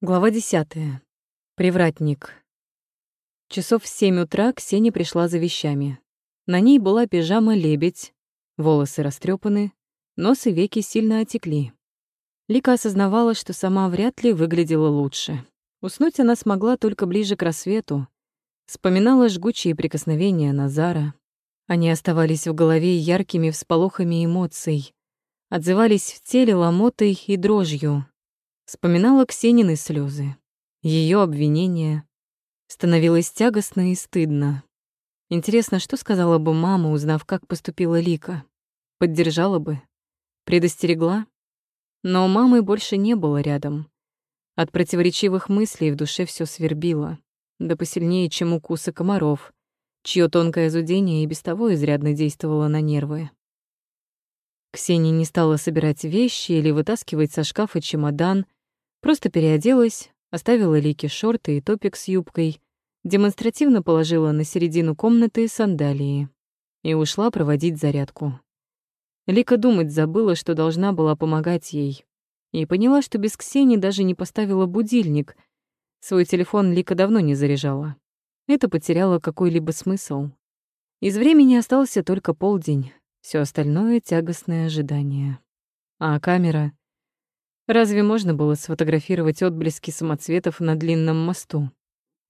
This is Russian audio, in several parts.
Глава десятая. Привратник. Часов в семь утра Ксения пришла за вещами. На ней была пижама «Лебедь», волосы растрепаны, нос и веки сильно отекли. Лика осознавала, что сама вряд ли выглядела лучше. Уснуть она смогла только ближе к рассвету. Вспоминала жгучие прикосновения Назара. Они оставались в голове яркими всполохами эмоций, отзывались в теле ломотой и дрожью, Вспоминала Ксенины слезы, ее обвинения. Становилось тягостно и стыдно. Интересно, что сказала бы мама, узнав, как поступила Лика? Поддержала бы? Предостерегла? Но мамы больше не было рядом. От противоречивых мыслей в душе все свербило, да посильнее, чем укусы комаров, чье тонкое зудение и без того изрядно действовало на нервы. Ксения не стала собирать вещи или вытаскивать со шкафа чемодан, Просто переоделась, оставила Лике шорты и топик с юбкой, демонстративно положила на середину комнаты сандалии и ушла проводить зарядку. Лика думать забыла, что должна была помогать ей, и поняла, что без Ксении даже не поставила будильник. Свой телефон Лика давно не заряжала. Это потеряло какой-либо смысл. Из времени остался только полдень, все остальное — тягостное ожидание. А камера Разве можно было сфотографировать отблески самоцветов на длинном мосту?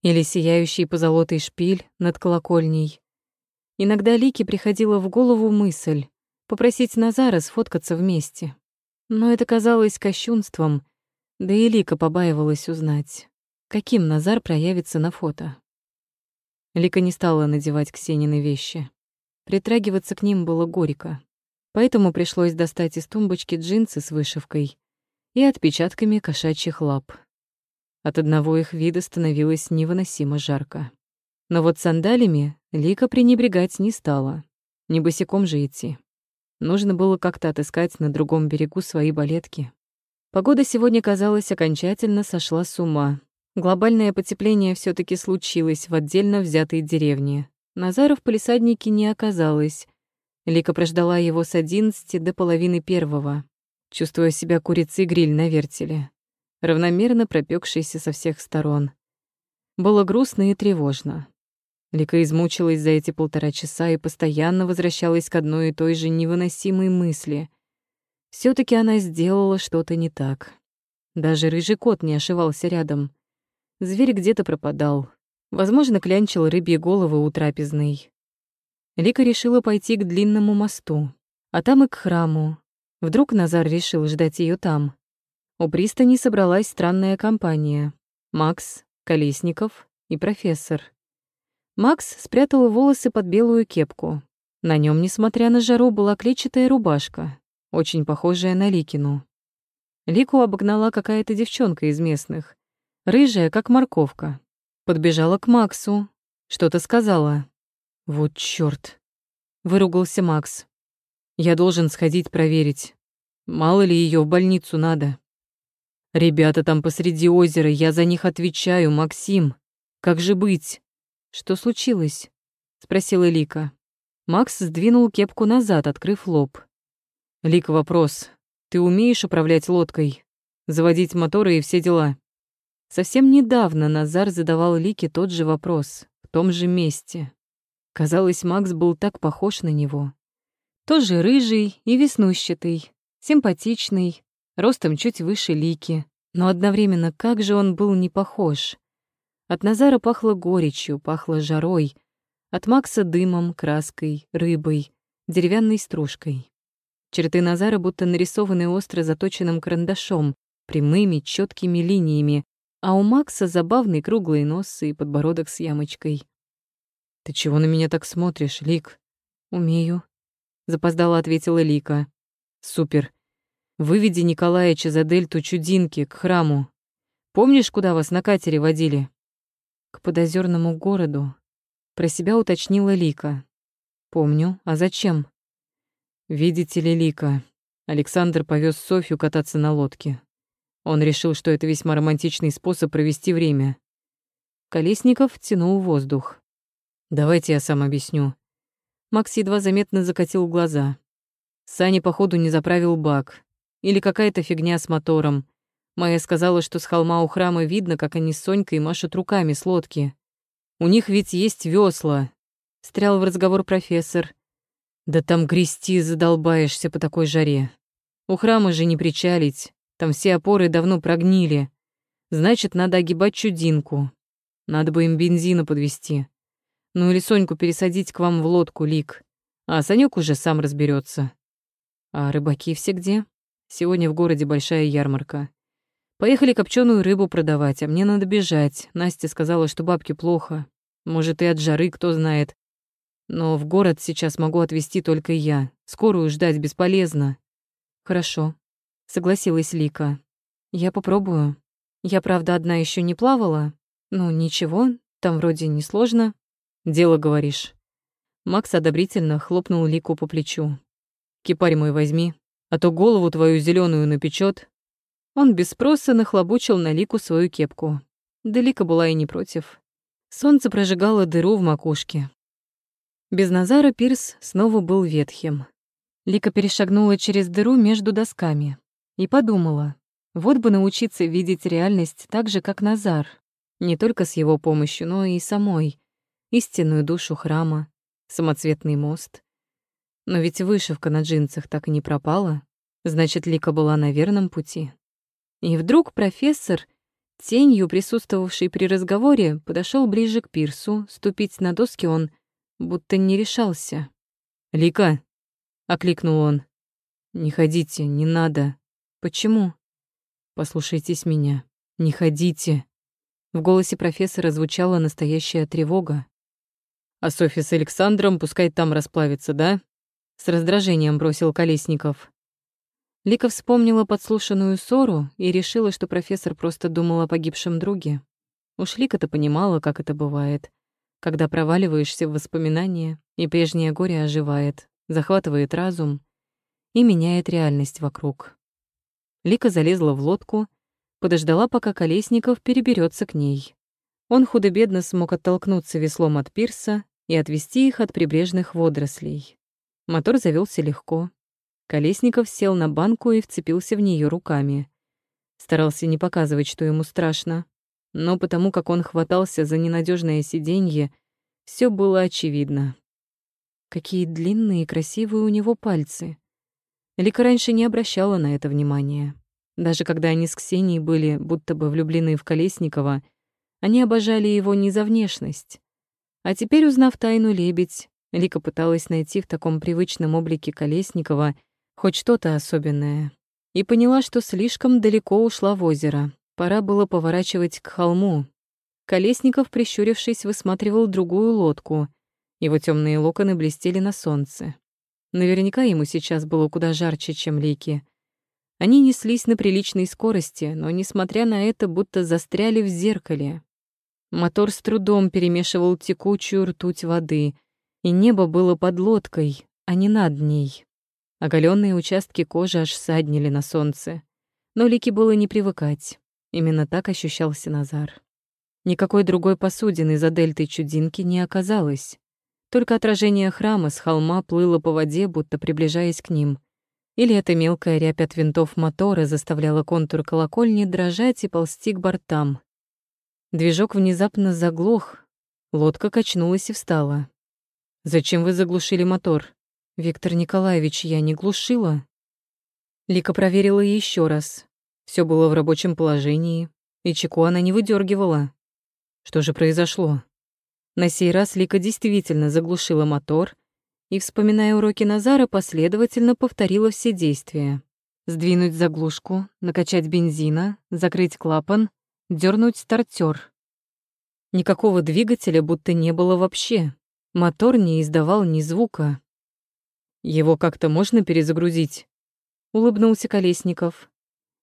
Или сияющий позолотый шпиль над колокольней? Иногда Лике приходила в голову мысль попросить Назара сфоткаться вместе. Но это казалось кощунством, да и Лика побаивалась узнать, каким Назар проявится на фото. Лика не стала надевать Ксенины вещи. Притрагиваться к ним было горько. Поэтому пришлось достать из тумбочки джинсы с вышивкой и отпечатками кошачьих лап. От одного их вида становилось невыносимо жарко. Но вот сандалями Лика пренебрегать не стала. Не босиком же идти. Нужно было как-то отыскать на другом берегу свои балетки. Погода сегодня, казалось, окончательно сошла с ума. Глобальное потепление все таки случилось в отдельно взятой деревне. Назара в полисаднике не оказалось. Лика прождала его с одиннадцати до половины первого чувствуя себя курицей гриль на вертеле, равномерно пропекшейся со всех сторон. Было грустно и тревожно. Лика измучилась за эти полтора часа и постоянно возвращалась к одной и той же невыносимой мысли. все таки она сделала что-то не так. Даже рыжий кот не ошивался рядом. Зверь где-то пропадал. Возможно, клянчил рыбьи головы у трапезной. Лика решила пойти к длинному мосту, а там и к храму, Вдруг Назар решил ждать ее там. У пристани собралась странная компания. Макс, Колесников и профессор. Макс спрятал волосы под белую кепку. На нем, несмотря на жару, была клетчатая рубашка, очень похожая на Ликину. Лику обогнала какая-то девчонка из местных, рыжая, как морковка. Подбежала к Максу, что-то сказала. «Вот чёрт!» — выругался Макс. Я должен сходить проверить. Мало ли ее в больницу надо. Ребята там посреди озера, я за них отвечаю, Максим. Как же быть? Что случилось? Спросила Лика. Макс сдвинул кепку назад, открыв лоб. Лика, вопрос. Ты умеешь управлять лодкой? Заводить моторы и все дела? Совсем недавно Назар задавал Лике тот же вопрос, в том же месте. Казалось, Макс был так похож на него. Тоже рыжий и веснущатый, симпатичный, ростом чуть выше Лики, но одновременно как же он был не похож. От Назара пахло горечью, пахло жарой, от Макса дымом, краской, рыбой, деревянной стружкой. Черты Назара будто нарисованы остро заточенным карандашом, прямыми, четкими линиями, а у Макса забавный круглый нос и подбородок с ямочкой. «Ты чего на меня так смотришь, Лик?» «Умею», запоздала ответила Лика. Супер. Выведи Николая Чезадельту Чудинки к храму. Помнишь, куда вас на катере водили? К подозерному городу. Про себя уточнила Лика. Помню. А зачем? Видите ли, Лика, Александр повез Софью кататься на лодке. Он решил, что это весьма романтичный способ провести время. Колесников тянул воздух. Давайте я сам объясню. Макс едва заметно закатил глаза. Сани, походу, не заправил бак. Или какая-то фигня с мотором. Майя сказала, что с холма у храма видно, как они с Сонькой машут руками с лодки. У них ведь есть весла. Стрял в разговор профессор. Да там грести задолбаешься по такой жаре. У храма же не причалить, там все опоры давно прогнили. Значит, надо огибать чудинку. Надо бы им бензина подвести. Ну или Соньку пересадить к вам в лодку, Лик. А Санёк уже сам разберется. А рыбаки все где? Сегодня в городе большая ярмарка. Поехали копченую рыбу продавать, а мне надо бежать. Настя сказала, что бабке плохо. Может, и от жары, кто знает. Но в город сейчас могу отвезти только я. Скорую ждать бесполезно. Хорошо, согласилась Лика. Я попробую. Я, правда, одна еще не плавала. Ну, ничего, там вроде не сложно. Дело, говоришь. Макс одобрительно хлопнул Лику по плечу. Кипарь мой возьми, а то голову твою зеленую напечет, он без спроса нахлобучил на Лику свою кепку. Да Лика была и не против. Солнце прожигало дыру в макушке. Без Назара пирс снова был ветхим. Лика перешагнула через дыру между досками и подумала, вот бы научиться видеть реальность так же, как Назар, не только с его помощью, но и самой, истинную душу храма, самоцветный мост. Но ведь вышивка на джинсах так и не пропала, значит, Лика была на верном пути. И вдруг профессор, тенью присутствовавший при разговоре, подошел ближе к пирсу, ступить на доски он будто не решался. «Лика!» — окликнул он. «Не ходите, не надо. Почему?» «Послушайтесь меня. Не ходите». В голосе профессора звучала настоящая тревога. «А Софья с Александром пускай там расплавится, да?» С раздражением бросил Колесников. Лика вспомнила подслушанную ссору и решила, что профессор просто думал о погибшем друге. Уж Лика-то понимала, как это бывает, когда проваливаешься в воспоминания, и прежнее горе оживает, захватывает разум и меняет реальность вокруг. Лика залезла в лодку, подождала, пока Колесников переберется к ней. Он худо-бедно смог оттолкнуться веслом от пирса и отвести их от прибрежных водорослей. Мотор завелся легко, Колесников сел на банку и вцепился в нее руками. Старался не показывать, что ему страшно. Но потому как он хватался за ненадежное сиденье, все было очевидно. Какие длинные и красивые у него пальцы. Лика раньше не обращала на это внимания. Даже когда они с Ксенией были будто бы влюблены в Колесникова, они обожали его не за внешность. А теперь, узнав тайну лебедь, Лика пыталась найти в таком привычном облике Колесникова — хоть что-то особенное. И поняла, что слишком далеко ушла в озеро. Пора было поворачивать к холму. Колесников, прищурившись, высматривал другую лодку. Его темные локоны блестели на солнце. Наверняка ему сейчас было куда жарче, чем Лики. Они неслись на приличной скорости, но, несмотря на это, будто застряли в зеркале. Мотор с трудом перемешивал текучую ртуть воды, и небо было под лодкой, а не над ней. Оголенные участки кожи аж саднили на солнце. Но Лике было не привыкать. Именно так ощущался Назар. Никакой другой посудины за дельтой чудинки не оказалось. Только отражение храма с холма плыло по воде, будто приближаясь к ним. Или эта мелкая рябь от винтов мотора заставляла контур колокольни дрожать и ползти к бортам. Движок внезапно заглох, лодка качнулась и встала. «Зачем вы заглушили мотор?» Виктор Николаевич, я не глушила. Лика проверила еще раз. Все было в рабочем положении, и чеку она не выдергивала. Что же произошло? На сей раз Лика действительно заглушила мотор и, вспоминая уроки Назара, последовательно повторила все действия. Сдвинуть заглушку, накачать бензина, закрыть клапан, дернуть стартер. Никакого двигателя будто не было вообще. Мотор не издавал ни звука. Его как-то можно перезагрузить? Улыбнулся Колесников.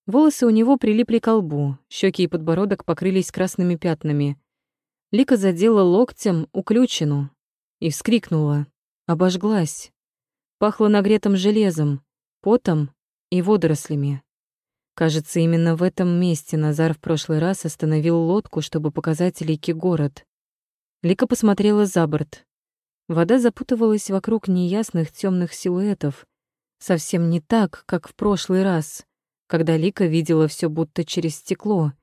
Волосы у него прилипли к лбу, щеки и подбородок покрылись красными пятнами. Лика задела локтем уключину и вскрикнула. Обожглась. Пахло нагретым железом, потом и водорослями. Кажется, именно в этом месте Назар в прошлый раз остановил лодку, чтобы показать Лике город. Лика посмотрела за борт. Вода запутывалась вокруг неясных темных силуэтов. Совсем не так, как в прошлый раз. когда Лика видела все будто через стекло.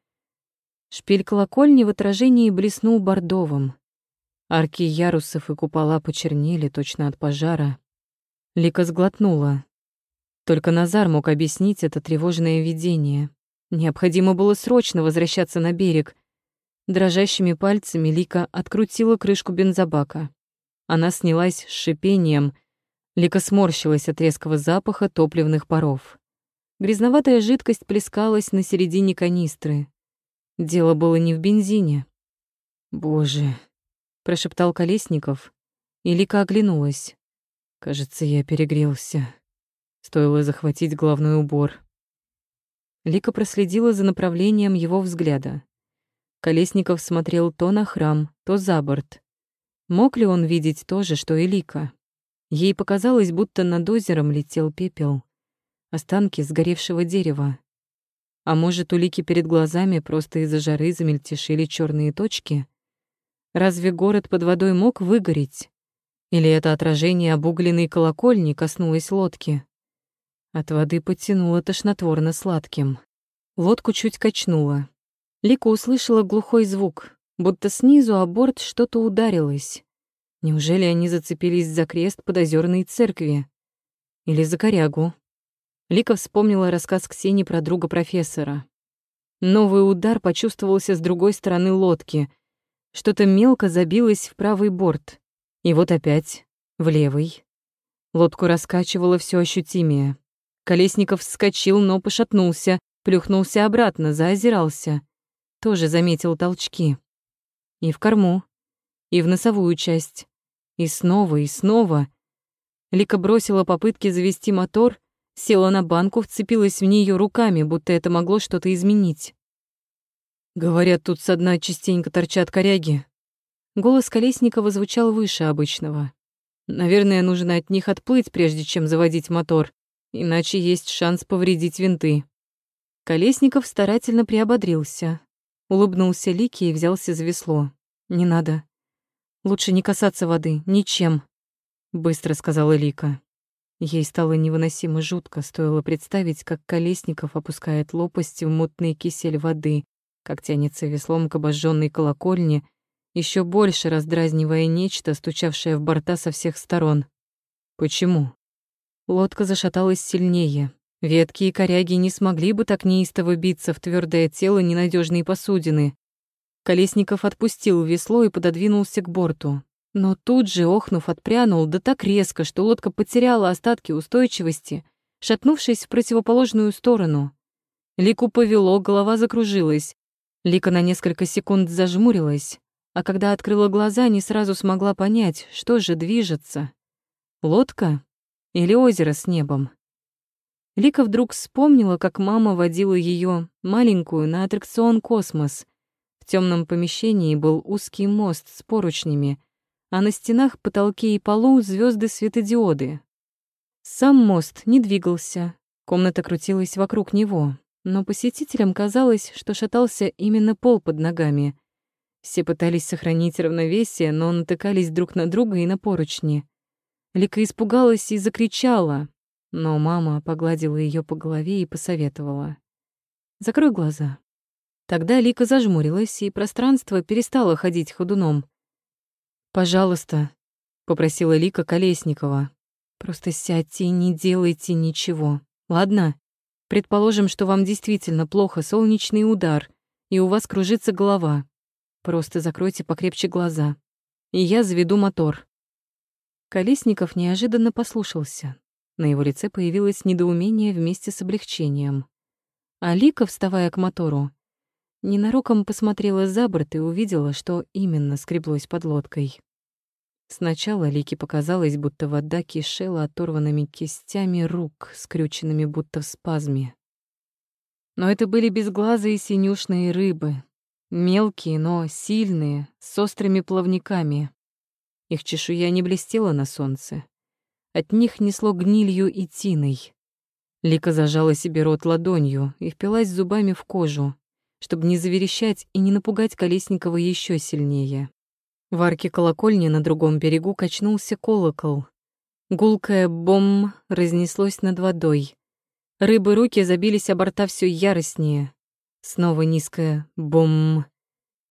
Шпиль колокольни в отражении блеснул бордовым. Арки ярусов и купола почернели точно от пожара. Лика сглотнула. Только Назар мог объяснить это тревожное видение. Необходимо было срочно возвращаться на берег. Дрожащими пальцами Лика открутила крышку бензобака. Она снялась с шипением. Лика сморщилась от резкого запаха топливных паров. Грязноватая жидкость плескалась на середине канистры. Дело было не в бензине. «Боже!» — прошептал Колесников, и Лика оглянулась. «Кажется, я перегрелся. Стоило захватить головной убор». Лика проследила за направлением его взгляда. Колесников смотрел то на храм, то за борт. Мог ли он видеть то же, что и Лика? Ей показалось, будто над озером летел пепел. Останки сгоревшего дерева. А может, у Лики перед глазами просто из-за жары замельтешили черные точки? Разве город под водой мог выгореть? Или это отражение обугленной колокольни коснулось лодки? От воды потянуло тошнотворно сладким. Лодку чуть качнуло. Лика услышала глухой звук, будто снизу о борт что-то ударилось. Неужели они зацепились за крест под озерной церкви? Или за корягу? Лика вспомнила рассказ Ксении про друга профессора. Новый удар почувствовался с другой стороны лодки. Что-то мелко забилось в правый борт. И вот опять в левый. Лодку раскачивало все ощутимее. Колесников вскочил, но пошатнулся, плюхнулся обратно, заозирался. Тоже заметил толчки. И в корму, и в носовую часть. И снова, и снова. Лика бросила попытки завести мотор, Села на банку, вцепилась в нее руками, будто это могло что-то изменить. Говорят, тут со дна частенько торчат коряги. Голос Колесникова звучал выше обычного. Наверное, нужно от них отплыть, прежде чем заводить мотор, иначе есть шанс повредить винты. Колесников старательно приободрился. Улыбнулся Лике и взялся за весло. «Не надо. Лучше не касаться воды, ничем», — быстро сказала Лика. Ей стало невыносимо жутко, стоило представить, как Колесников опускает лопасти в мутный кисель воды, как тянется веслом к обожженной колокольне, еще больше раздразнивая нечто, стучавшее в борта со всех сторон. Почему? Лодка зашаталась сильнее. Ветки и коряги не смогли бы так неистово биться в твердое тело ненадежной посудины. Колесников отпустил весло и пододвинулся к борту. Но тут же, охнув, отпрянул, да так резко, что лодка потеряла остатки устойчивости, шатнувшись в противоположную сторону. Лику повело, голова закружилась. Лика на несколько секунд зажмурилась, а когда открыла глаза, не сразу смогла понять, что же движется. Лодка или озеро с небом? Лика вдруг вспомнила, как мама водила ее маленькую, на аттракцион «Космос». В темном помещении был узкий мост с поручнями, а на стенах, потолке и полу звезды светодиоды. Сам мост не двигался, комната крутилась вокруг него, но посетителям казалось, что шатался именно пол под ногами. Все пытались сохранить равновесие, но натыкались друг на друга и на поручни. Лика испугалась и закричала, но мама погладила ее по голове и посоветовала. «Закрой глаза». Тогда Лика зажмурилась, и пространство перестало ходить ходуном. «Пожалуйста», — попросила Лика Колесникова. «Просто сядьте и не делайте ничего, ладно? Предположим, что вам действительно плохо солнечный удар, и у вас кружится голова. Просто закройте покрепче глаза, и я заведу мотор». Колесников неожиданно послушался. На его лице появилось недоумение вместе с облегчением. А Лика, вставая к мотору, Ненароком посмотрела за борт и увидела, что именно скреблось под лодкой. Сначала Лике показалось, будто вода кишела оторванными кистями рук, скрюченными будто в спазме. Но это были безглазые синюшные рыбы, мелкие, но сильные, с острыми плавниками. Их чешуя не блестела на солнце. От них несло гнилью и тиной. Лика зажала себе рот ладонью и впилась зубами в кожу чтобы не заверещать и не напугать Колесникова еще сильнее. В арке колокольни на другом берегу качнулся колокол. Гулкое бом разнеслось над водой. Рыбы руки забились о борта все яростнее. Снова низкое «бум».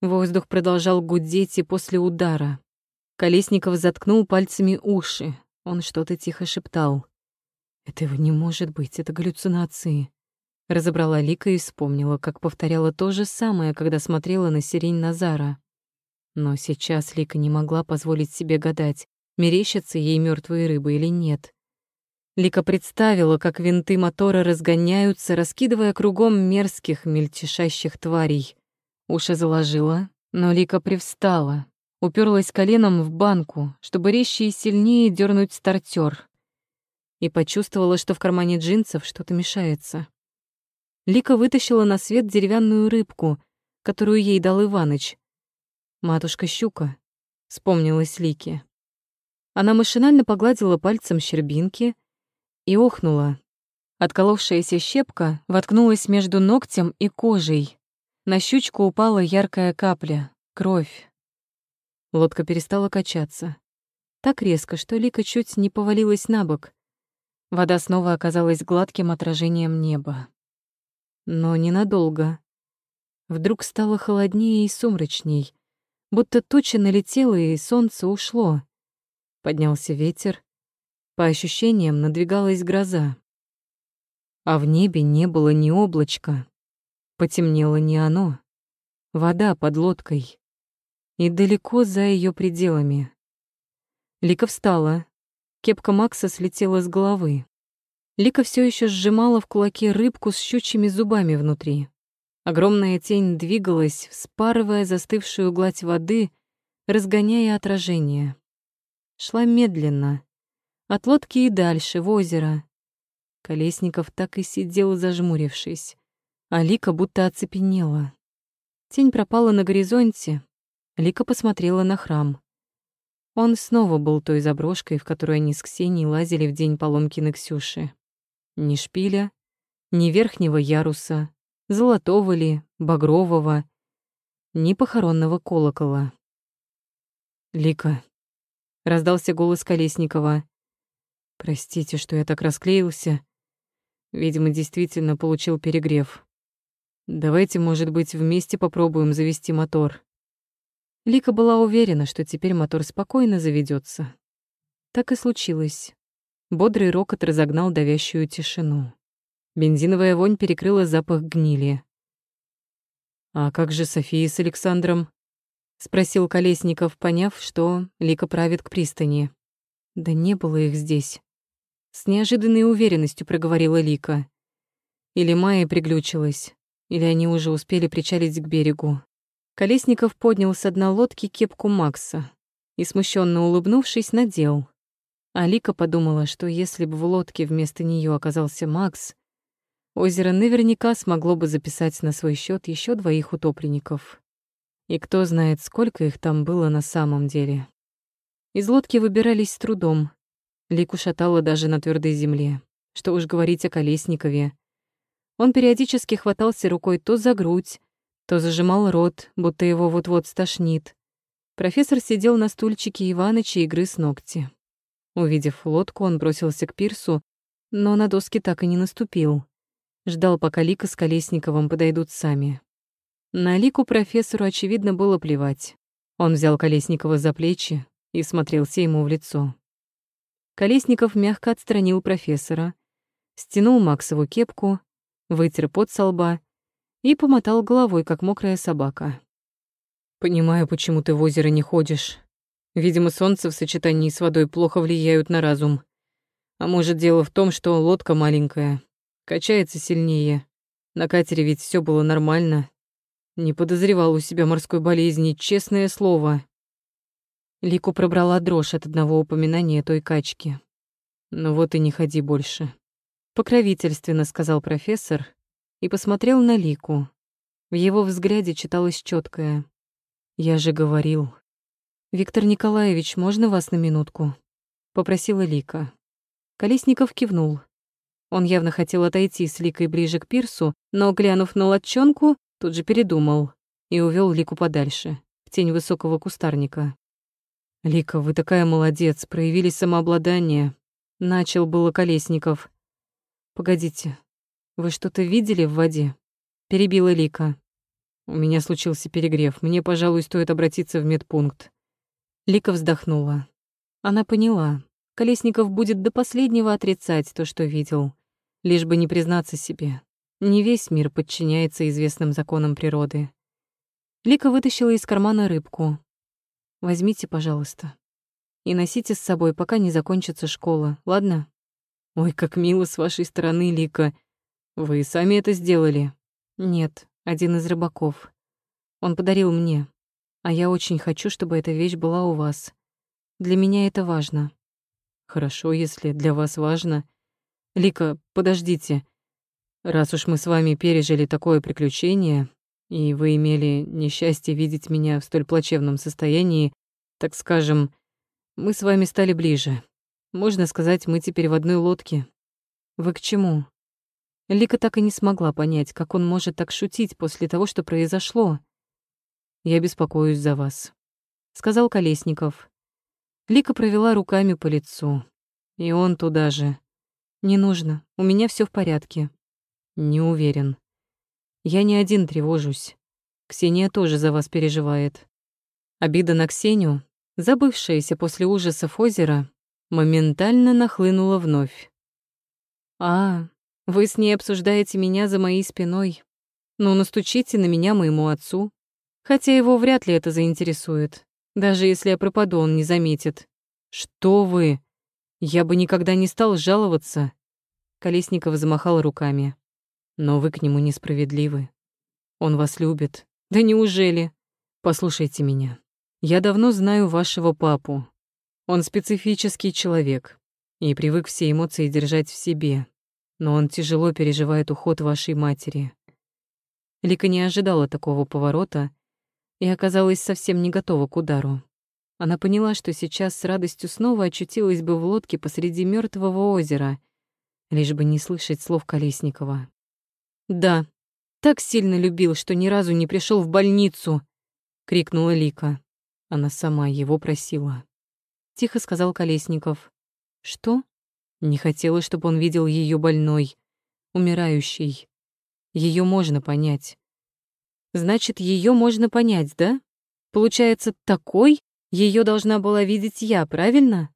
Воздух продолжал гудеть и после удара. Колесников заткнул пальцами уши. Он что-то тихо шептал. «Этого не может быть, это галлюцинации». Разобрала Лика и вспомнила, как повторяла то же самое, когда смотрела на сирень Назара. Но сейчас Лика не могла позволить себе гадать, мерещатся ей мертвые рыбы или нет. Лика представила, как винты мотора разгоняются, раскидывая кругом мерзких, мельтешащих тварей. Уши заложила, но Лика привстала, уперлась коленом в банку, чтобы резче и сильнее дернуть стартер, и почувствовала, что в кармане джинсов что-то мешается. Лика вытащила на свет деревянную рыбку, которую ей дал Иваныч. «Матушка-щука», — вспомнилась Лике. Она машинально погладила пальцем щербинки и охнула. Отколовшаяся щепка воткнулась между ногтем и кожей. На щучку упала яркая капля — кровь. Лодка перестала качаться. Так резко, что Лика чуть не повалилась на бок. Вода снова оказалась гладким отражением неба. Но ненадолго. Вдруг стало холоднее и сумрачней, будто туча налетела и солнце ушло. Поднялся ветер. По ощущениям надвигалась гроза. А в небе не было ни облачка. Потемнело не оно. Вода под лодкой. И далеко за ее пределами. Лика встала. Кепка Макса слетела с головы. Лика все еще сжимала в кулаке рыбку с щучьими зубами внутри. Огромная тень двигалась, вспарывая застывшую гладь воды, разгоняя отражение шла медленно. От лодки и дальше, в озеро. Колесников так и сидел, зажмурившись. А Лика будто оцепенела. Тень пропала на горизонте. Лика посмотрела на храм. Он снова был той заброшкой, в которой они с Ксенией лазили в день поломки на Ксюше. Ни шпиля, ни верхнего яруса, золотого ли, багрового, ни похоронного колокола. «Лика, раздался голос Колесникова. Простите, что я так расклеился. Видимо, действительно получил перегрев. Давайте, может быть, вместе попробуем завести мотор. Лика была уверена, что теперь мотор спокойно заведется. Так и случилось. Бодрый рокот разогнал давящую тишину. Бензиновая вонь перекрыла запах гнили. «А как же София с Александром?» спросил Колесников, поняв, что Лика правит к пристани. Да не было их здесь. С неожиданной уверенностью проговорила Лика. Или Майя приглючилась, или они уже успели причалить к берегу. Колесников поднял с дна лодки кепку Макса и, смущенно улыбнувшись, надел. А Лика подумала, что если бы в лодке вместо нее оказался Макс, озеро наверняка смогло бы записать на свой счет еще двоих утопленников. И кто знает, сколько их там было на самом деле. Из лодки выбирались с трудом. Лику шатало даже на твердой земле. Что уж говорить о Колесникове. Он периодически хватался рукой то за грудь, то зажимал рот, будто его вот-вот стошнит. Профессор сидел на стульчике Иваныча и грыз ногти. Увидев лодку, он бросился к пирсу, но на доски так и не наступил. Ждал, пока Лика с Колесниковым подойдут сами. На лику профессору, очевидно, было плевать. Он взял Колесникова за плечи и смотрелся ему в лицо. Колесников мягко отстранил профессора, стянул Максову кепку, вытер пот со лба и помотал головой, как мокрая собака. «Понимаю, почему ты в озеро не ходишь. Видимо, солнце в сочетании с водой плохо влияют на разум. А может, дело в том, что лодка маленькая, качается сильнее. На катере ведь все было нормально, не подозревал у себя морской болезни, честное слово. Лику пробрала дрожь от одного упоминания той качки. «Ну вот и не ходи больше», — покровительственно сказал профессор и посмотрел на Лику. В его взгляде читалось четкое. «Я же говорил». «Виктор Николаевич, можно вас на минутку?» — попросила Лика. Колесников кивнул. Он явно хотел отойти с Ликой ближе к пирсу, но, глянув на латчонку, Тут же передумал и увел Лику подальше, в тень высокого кустарника. «Лика, вы такая молодец, проявили самообладание», — начал было Колесников. «Погодите, Вы что-то видели в воде? Перебила Лика. У меня случился перегрев. Мне, пожалуй, стоит обратиться в медпункт. Лика вздохнула. Она поняла. Колесников будет до последнего отрицать то, что видел, лишь бы не признаться себе. Не весь мир подчиняется известным законам природы. Лика вытащила из кармана рыбку. «Возьмите, пожалуйста. И носите с собой, пока не закончится школа, ладно?» «Ой, как мило с вашей стороны, Лика. Вы сами это сделали?» «Нет, один из рыбаков. Он подарил мне, а я очень хочу, чтобы эта вещь была у вас. Для меня это важно». «Хорошо, если для вас важно. Лика, подождите. Раз уж мы с вами пережили такое приключение, и вы имели несчастье видеть меня в столь плачевном состоянии, так скажем, мы с вами стали ближе. Можно сказать, мы теперь в одной лодке. Вы к чему? Лика так и не смогла понять, как он может так шутить после того, что произошло. «Я беспокоюсь за вас», — сказал Колесников. Лика провела руками по лицу. И он туда же. «Не нужно, у меня все в порядке». «Не уверен. Я не один тревожусь. Ксения тоже за вас переживает». Обида на Ксению, забывшаяся после ужасов озера, моментально нахлынула вновь. «А, вы с ней обсуждаете меня за моей спиной. Ну, настучите на меня моему отцу. Хотя его вряд ли это заинтересует. Даже если я пропаду, он не заметит». «Что вы? Я бы никогда не стал жаловаться». Колесников замахал руками. «Но вы к нему несправедливы. Он вас любит. Да неужели? Послушайте меня. Я давно знаю вашего папу. Он специфический человек и привык все эмоции держать в себе, но он тяжело переживает уход вашей матери. Лика не ожидала такого поворота и оказалась совсем не готова к удару. Она поняла, что сейчас с радостью снова очутилась бы в лодке посреди мертвого озера, лишь бы не слышать слов Колесникова. «Да, так сильно любил, что ни разу не пришел в больницу!» — крикнула Лика. Она сама его просила. Тихо сказал Колесников. Что? Не хотела, чтобы он видел ее больной, умирающей. Ее можно понять. Значит, ее можно понять, да? Получается, такой ее должна была видеть я, правильно?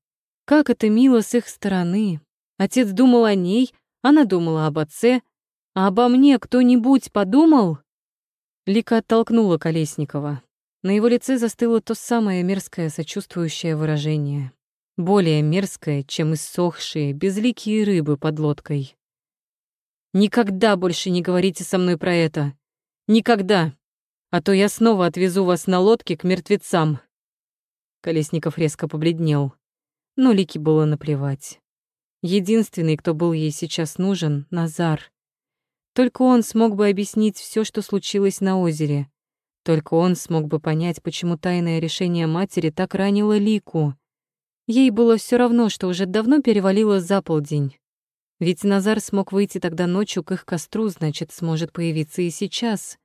Как это мило с их стороны. Отец думал о ней, она думала об отце. А обо мне кто-нибудь подумал? Лика оттолкнула Колесникова. На его лице застыло то самое мерзкое сочувствующее выражение. Более мерзкое, чем иссохшие, безликие рыбы под лодкой. «Никогда больше не говорите со мной про это! Никогда! А то я снова отвезу вас на лодке к мертвецам!» Колесников резко побледнел. Но Лике было наплевать. Единственный, кто был ей сейчас нужен — Назар. Только он смог бы объяснить все, что случилось на озере, только он смог бы понять, почему тайное решение матери так ранило Лику. Ей было все равно, что уже давно перевалило за полдень. Ведь Назар смог выйти тогда ночью к их костру, значит, сможет появиться и сейчас.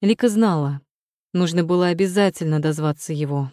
Лика знала, нужно было обязательно дозваться его.